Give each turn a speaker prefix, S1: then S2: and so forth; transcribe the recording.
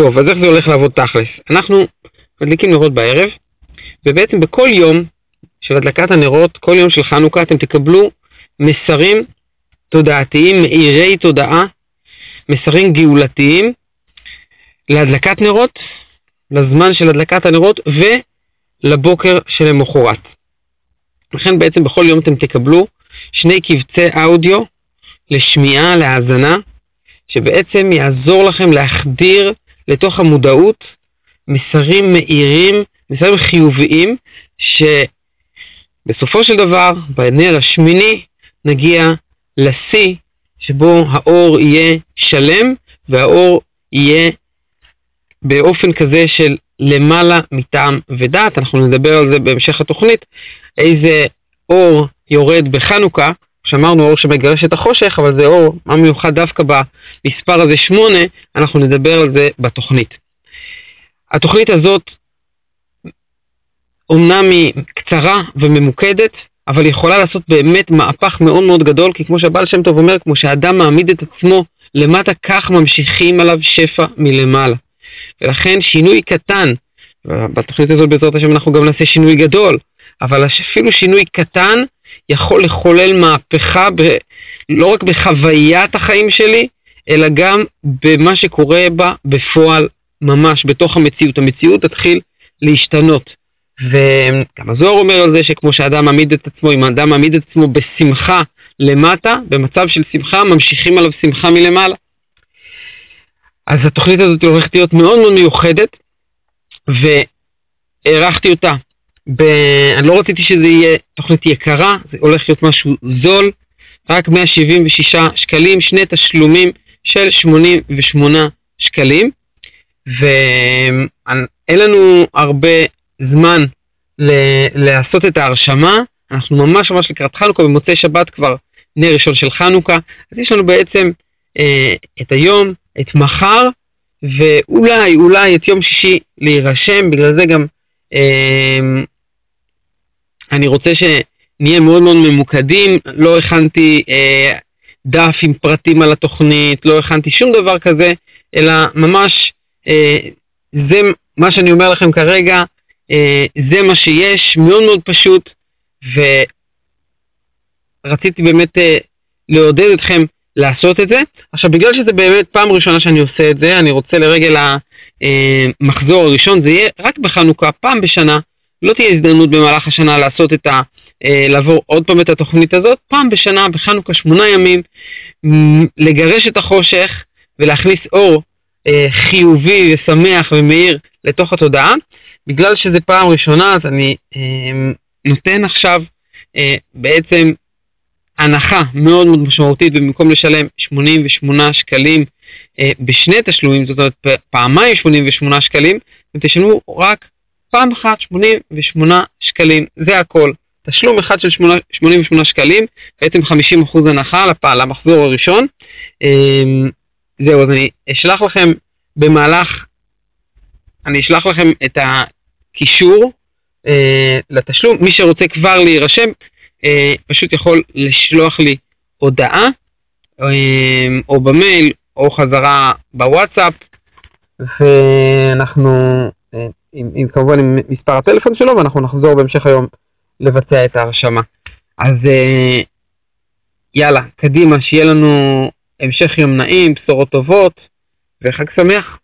S1: טוב, אז איך זה הולך לעבוד תכלס? אנחנו מדליקים נרות בערב, ובעצם בכל יום של הדלקת הנרות, כל יום של חנוכה, אתם תקבלו מסרים תודעתיים, מאירי תודעה, מסרים גאולתיים להדלקת נרות, לזמן של הדלקת הנרות ולבוקר שלמחרת. לכן בעצם בכל יום אתם תקבלו שני קבצי אודיו לשמיעה, להאזנה, שבעצם יעזור לכם להחדיר לתוך המודעות מסרים מאירים, מסרים חיוביים, שבסופו של דבר, בנר השמיני, נגיע לשיא שבו האור יהיה שלם והאור יהיה באופן כזה של למעלה מטעם ודעת. אנחנו נדבר על זה בהמשך התוכנית, איזה אור יורד בחנוכה, שאמרנו אור שמגרש את החושך, אבל זה אור, מה מיוחד דווקא במספר הזה שמונה, אנחנו נדבר על זה בתוכנית. התוכנית הזאת אומנם היא קצרה וממוקדת, אבל היא יכולה לעשות באמת מהפך מאוד מאוד גדול, כי כמו שהבעל שם טוב אומר, כמו שהאדם מעמיד את עצמו למטה, כך ממשיכים עליו שפע מלמעלה. ולכן שינוי קטן, בתוכנית הזאת בעזרת השם אנחנו גם נעשה שינוי גדול, אבל אפילו שינוי קטן יכול לחולל מהפכה ב, לא רק בחוויית החיים שלי, אלא גם במה שקורה בה בפועל ממש, בתוך המציאות. המציאות תתחיל להשתנות. וגם הזוהר אומר על זה שכמו שאדם מעמיד את עצמו, אם האדם מעמיד את עצמו בשמחה למטה, במצב של שמחה, ממשיכים עליו שמחה מלמעלה. אז התוכנית הזאת הולכת להיות מאוד מאוד מיוחדת, והערכתי אותה. ב... אני לא רציתי שזה יהיה תוכנית יקרה, זה הולך להיות משהו זול, רק 176 שקלים, שני תשלומים של 88 שקלים, ואין לנו הרבה זמן ל- לעשות את ההרשמה, אנחנו ממש ממש לקראת חנוכה, במוצאי שבת כבר נר ראשון של חנוכה, אז יש לנו בעצם אה, את היום, את מחר, ואולי, אולי את יום שישי להירשם, בגלל זה גם אה, אני רוצה שנהיה מאוד מאוד ממוקדים, לא הכנתי אה, דף עם פרטים על התוכנית, לא הכנתי שום דבר כזה, אלא ממש אה, זה מה שאני אומר לכם כרגע, אה, זה מה שיש, מאוד מאוד פשוט, ורציתי באמת אה, לעודד אתכם לעשות את זה. עכשיו, בגלל שזה באמת פעם ראשונה שאני עושה את זה, אני רוצה לרגל המחזור הראשון, זה יהיה רק בחנוכה, פעם בשנה, לא תהיה הזדמנות במהלך השנה לעשות את ה... אה, לעבור עוד פעם את התוכנית הזאת, פעם בשנה בחנוכה שמונה ימים, לגרש את החושך ולהכניס אור חיובי ושמח ומאיר לתוך התודעה. בגלל שזה פעם ראשונה, אז אני אה, נותן עכשיו אה, בעצם הנחה מאוד מאוד משמעותית, ובמקום לשלם 88 שקלים אה, בשני תשלומים, זאת אומרת פעמיים 88 שקלים, אתם תשלמו רק פעם אחת 88 שקלים, זה הכל. תשלום אחד של 88 שקלים, בעצם 50% הנחה למחזור הראשון. אה, זהו, אז אני אשלח לכם במהלך אני אשלח לכם את הקישור אה, לתשלום. מי שרוצה כבר להירשם, אה, פשוט יכול לשלוח לי הודעה, אה, או במייל, או חזרה בוואטסאפ, ואנחנו, אה, עם, עם, כמובן עם מספר הטלפון שלו, ואנחנו נחזור בהמשך היום לבצע את ההרשמה. אז אה, יאללה, קדימה, שיהיה לנו המשך יום נעים, בשורות טובות, וחג שמח.